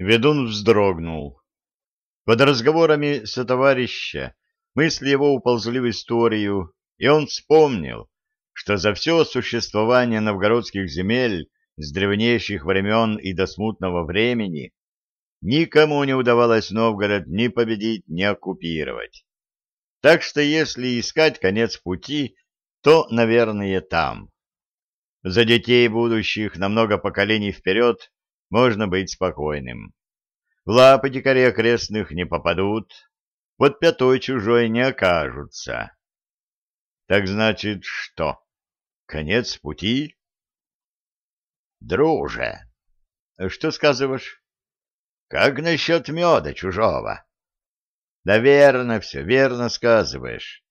Ведун вздрогнул. Под разговорами со товарища мысли его уползли в историю, и он вспомнил, что за все существование новгородских земель с древнейших времен и до смутного времени никому не удавалось Новгород ни победить, ни оккупировать. Так что если искать конец пути, то, наверное, там. За детей будущих на много поколений вперед можно быть спокойным. В лапы дикарей окрестных не попадут, под пятой чужой не окажутся. Так значит, что? Конец пути? Друже, что сказываешь? Как насчет меда чужого? Да верно все, верно сказываешь.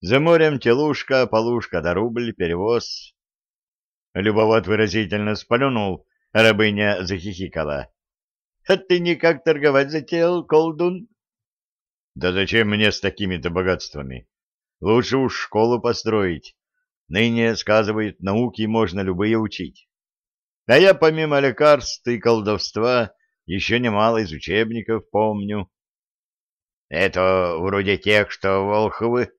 За морем телушка, полушка да рубль, перевоз. Любовод выразительно сплюнул, рабыня захихикала. — А ты никак торговать затеял, колдун? — Да зачем мне с такими-то богатствами? Лучше уж школу построить. Ныне, сказывают, науки можно любые учить. А я помимо лекарств и колдовства еще немало из учебников помню. — Это вроде тех, что Волховы...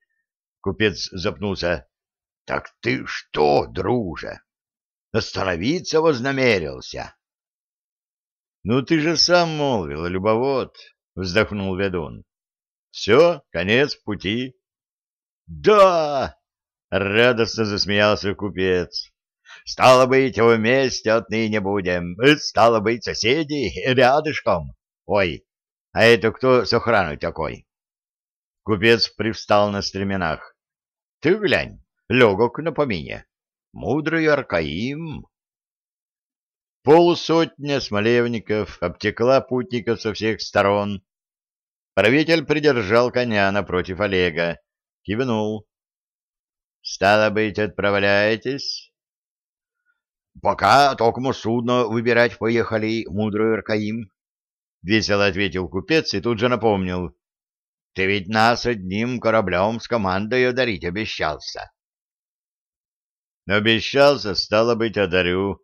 Купец запнулся. — Так ты что, друже, остановиться вознамерился? — Ну ты же сам молвил, любовод, — вздохнул ведун. — Все, конец пути. — Да! — радостно засмеялся купец. — Стало быть, вместе отныне будем. Стало быть, соседи рядышком. Ой, а это кто с охраной такой? Купец привстал на стременах. — Ты глянь, легок на помине. Мудрый Аркаим. Полусотня смолевников обтекла путников со всех сторон. Правитель придержал коня напротив Олега, кивнул. — Стало быть, отправляетесь? — Пока только судно выбирать поехали, мудрый Аркаим, — весело ответил купец и тут же напомнил. — Ты ведь нас одним кораблем с командой одарить обещался. — Обещался, стало быть, одарю.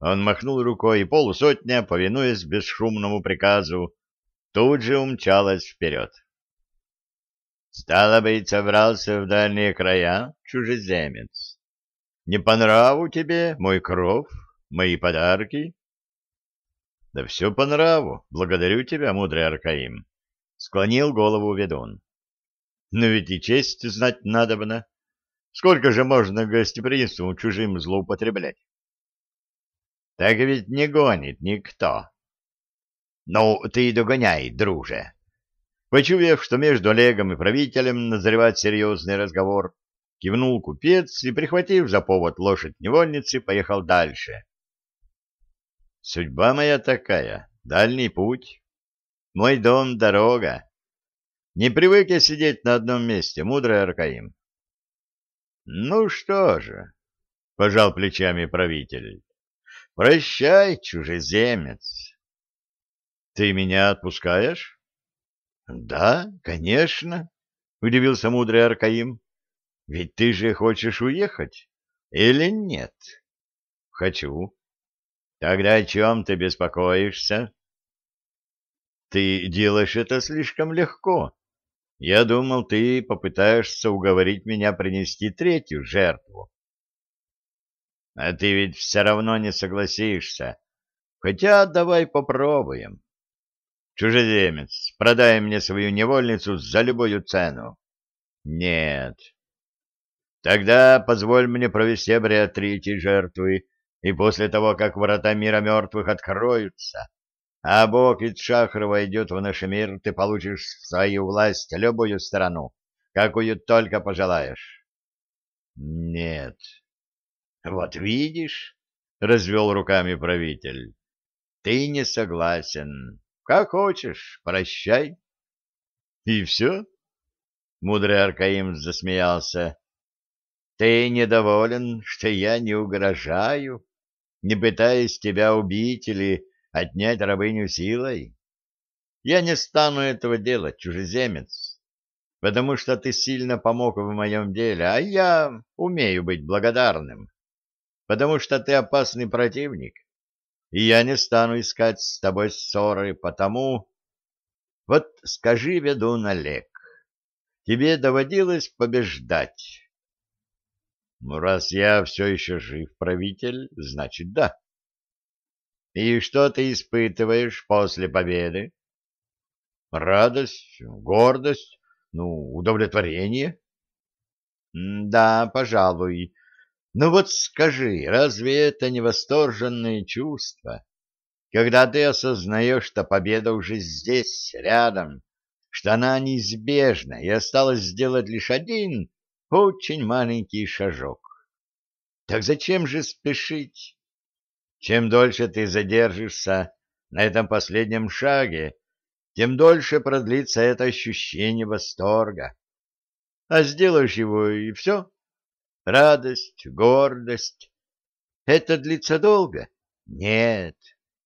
Он махнул рукой, и полусотня, повинуясь бесшумному приказу, тут же умчалась вперед. Стало быть, собрался в дальние края, чужеземец. Не по нраву тебе мой кров, мои подарки? Да все по нраву, благодарю тебя, мудрый Аркаим. Склонил голову ведун. Но ведь и честь знать надобно. Сколько же можно гостеприимством чужим злоупотреблять? Так ведь не гонит никто. Ну, ты догоняй, друже. Почуяв, что между Олегом и правителем назревает серьезный разговор, кивнул купец и, прихватив за повод лошадь невольницы, поехал дальше. Судьба моя такая, дальний путь. Мой дом — дорога. Не привык я сидеть на одном месте, мудрый Аркаим. Ну что же, — пожал плечами правитель, — прощай, чужеземец. Ты меня отпускаешь? — Да, конечно, — удивился мудрый Аркаим. — Ведь ты же хочешь уехать или нет? — Хочу. — Тогда о чем ты беспокоишься? — Ты делаешь это слишком легко. Я думал, ты попытаешься уговорить меня принести третью жертву. — А ты ведь все равно не согласишься. Хотя давай попробуем. Чужеземец, продай мне свою невольницу за любую цену. Нет. Тогда позволь мне провести обряд третьей жертвы, и после того, как врата мира мертвых откроются, а бог Итшахр войдет в наш мир, ты получишь в свою власть любую страну, какую только пожелаешь. Нет. Вот видишь, — развел руками правитель, — ты не согласен. Как хочешь, прощай. — И все? — мудрый Аркаим засмеялся. — Ты недоволен, что я не угрожаю, не пытаясь тебя убить или отнять рабыню силой? Я не стану этого делать, чужеземец, потому что ты сильно помог в моем деле, а я умею быть благодарным, потому что ты опасный противник и я не стану искать с тобой ссоры, потому... Вот скажи, ведун Олег, тебе доводилось побеждать? Ну, раз я все еще жив, правитель, значит, да. И что ты испытываешь после победы? Радость, гордость, ну, удовлетворение. Да, пожалуй. Ну вот скажи, разве это не восторженные чувства, когда ты осознаешь, что победа уже здесь, рядом, что она неизбежна, и осталось сделать лишь один очень маленький шажок. Так зачем же спешить? Чем дольше ты задержишься на этом последнем шаге, тем дольше продлится это ощущение восторга. А сделаешь его, и все. Радость, гордость. Это длится долго? Нет.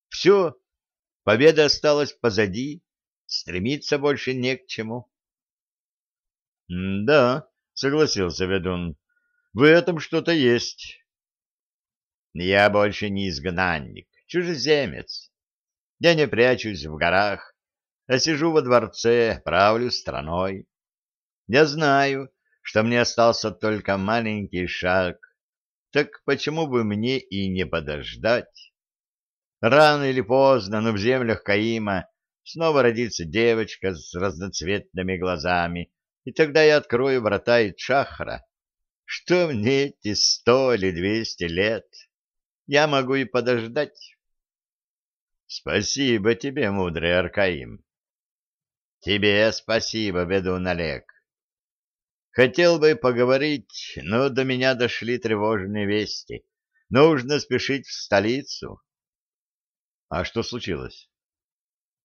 Все. Победа осталась позади. Стремиться больше не к чему. — Да, — согласился ведун, — в этом что-то есть. Я больше не изгнанник, чужеземец. Я не прячусь в горах, а сижу во дворце, правлю страной. Я знаю, что мне остался только маленький шаг, так почему бы мне и не подождать? Рано или поздно, но в землях Каима снова родится девочка с разноцветными глазами, и тогда я открою врата Ичахара. Что мне эти сто или двести лет? Я могу и подождать. Спасибо тебе, мудрый Аркаим. Тебе спасибо, ведун Олег. Хотел бы поговорить, но до меня дошли тревожные вести. Нужно спешить в столицу. А что случилось?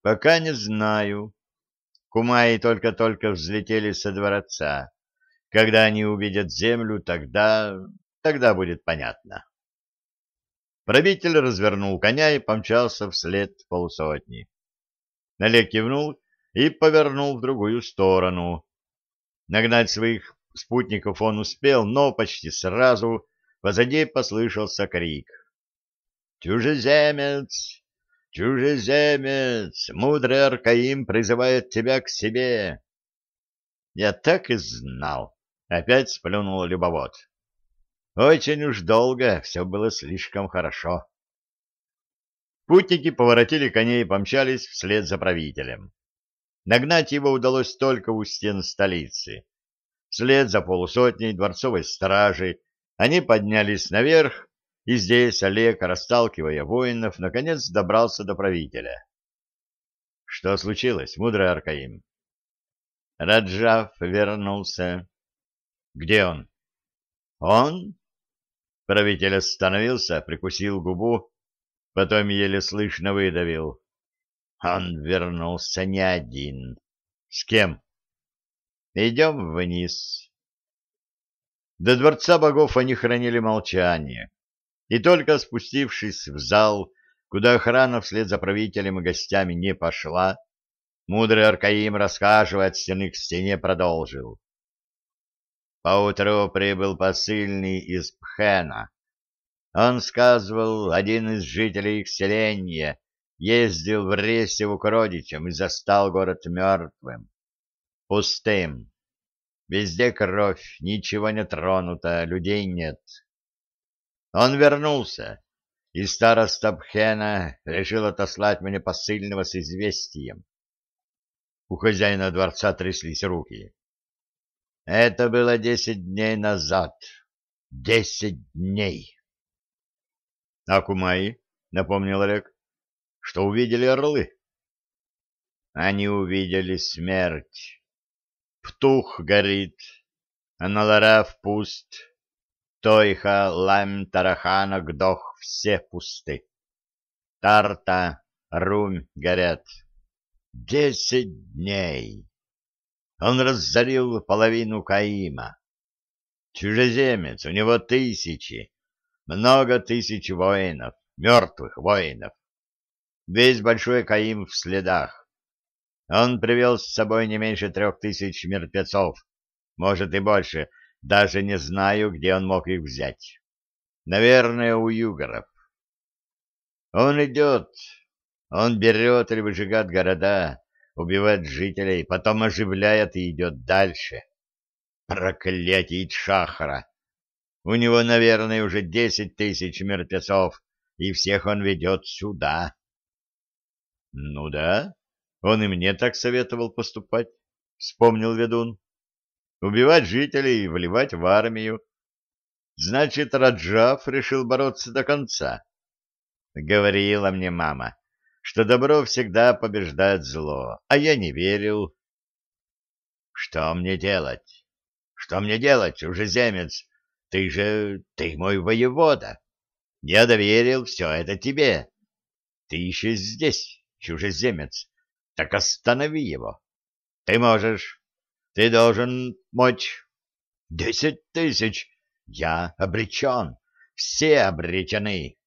Пока не знаю. Кумаи только-только взлетели со дворца. Когда они увидят землю, тогда... тогда будет понятно. Правитель развернул коня и помчался вслед полусотни. Налег кивнул и повернул в другую сторону. Нагнать своих спутников он успел, но почти сразу позади послышался крик. «Чужеземец! Чужеземец! Мудрый Аркаим призывает тебя к себе!» «Я так и знал!» — опять сплюнул любовод. Очень уж долго все было слишком хорошо. Путники поворотили коней и помчались вслед за правителем. Нагнать его удалось только у стен столицы. Вслед за полусотней дворцовой стражи они поднялись наверх, и здесь Олег, расталкивая воинов, наконец добрался до правителя. — Что случилось, мудрый Аркаим? Раджав вернулся. — Где он? — Он? Правитель остановился, прикусил губу, потом еле слышно выдавил. Он вернулся не один. С кем? Идем вниз. До дворца богов они хранили молчание, и только спустившись в зал, куда охрана вслед за правителем и гостями не пошла, мудрый Аркаим, рассказывая от стены к стене, продолжил. Поутру прибыл посыльный из Пхена. Он сказывал, один из жителей их селения ездил в Ресеву к родичам и застал город мертвым, пустым. Везде кровь, ничего не тронуто, людей нет. Он вернулся, и староста Пхена решил отослать мне посыльного с известием. У хозяина дворца тряслись руки. Это было десять дней назад. Десять дней. — А напомнил Олег, — что увидели орлы? Они увидели смерть. Птух горит, а Наларав пуст. Тойха, Лам, Тарахана, Гдох — все пусты. Тарта, Румь горят. Десять дней. Он разорил половину Каима. Чужеземец, у него тысячи, много тысяч воинов, мертвых воинов. Весь большой Каим в следах. Он привел с собой не меньше трех тысяч мертвецов, может и больше, даже не знаю, где он мог их взять. Наверное, у югоров. Он идет, он берет или выжигает города, убивает жителей, потом оживляет и идет дальше. Проклятие Шахара! У него, наверное, уже десять тысяч мертвецов, и всех он ведет сюда. — Ну да, он и мне так советовал поступать, — вспомнил ведун. — Убивать жителей и вливать в армию. Значит, Раджав решил бороться до конца. Говорила мне мама, что добро всегда побеждает зло, а я не верил. Что мне делать? Что мне делать, чужеземец? Ты же... ты мой воевода. Я доверил все это тебе. Ты еще здесь, чужеземец. Так останови его. Ты можешь. Ты должен мочь. Десять тысяч. Я обречен. Все обречены.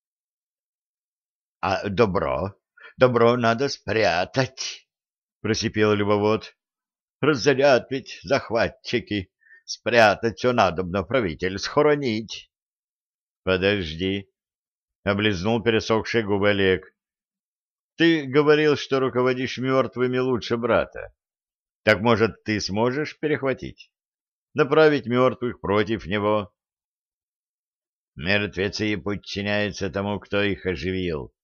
А добро? Добро надо спрятать, — просипел любовод. Разорят ведь захватчики. Спрятать все надобно, правитель, схоронить. Подожди, — облизнул пересохшие губы Олег. Ты говорил, что руководишь мертвыми лучше брата. Так, может, ты сможешь перехватить? Направить мертвых против него? Мертвецы подчиняются тому, кто их оживил.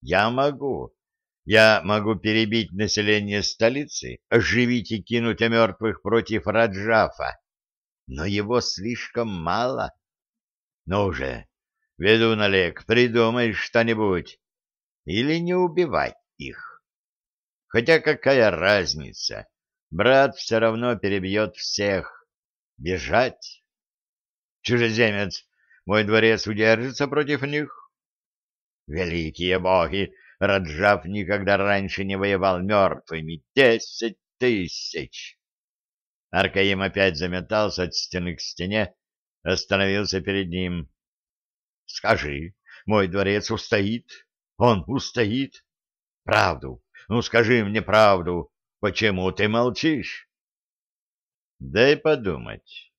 Я могу. Я могу перебить население столицы, оживить и кинуть мертвых против Раджафа но его слишком мало. Ну уже, ведун Олег, придумай что-нибудь. Или не убивать их. Хотя какая разница? Брат все равно перебьет всех. Бежать? Чужеземец, мой дворец удержится против них? Великие боги! Раджав никогда раньше не воевал мертвыми. Десять тысяч! Аркаим опять заметался от стены к стене, остановился перед ним. — Скажи, мой дворец устоит? Он устоит? Правду, ну скажи мне правду, почему ты молчишь? — Дай подумать.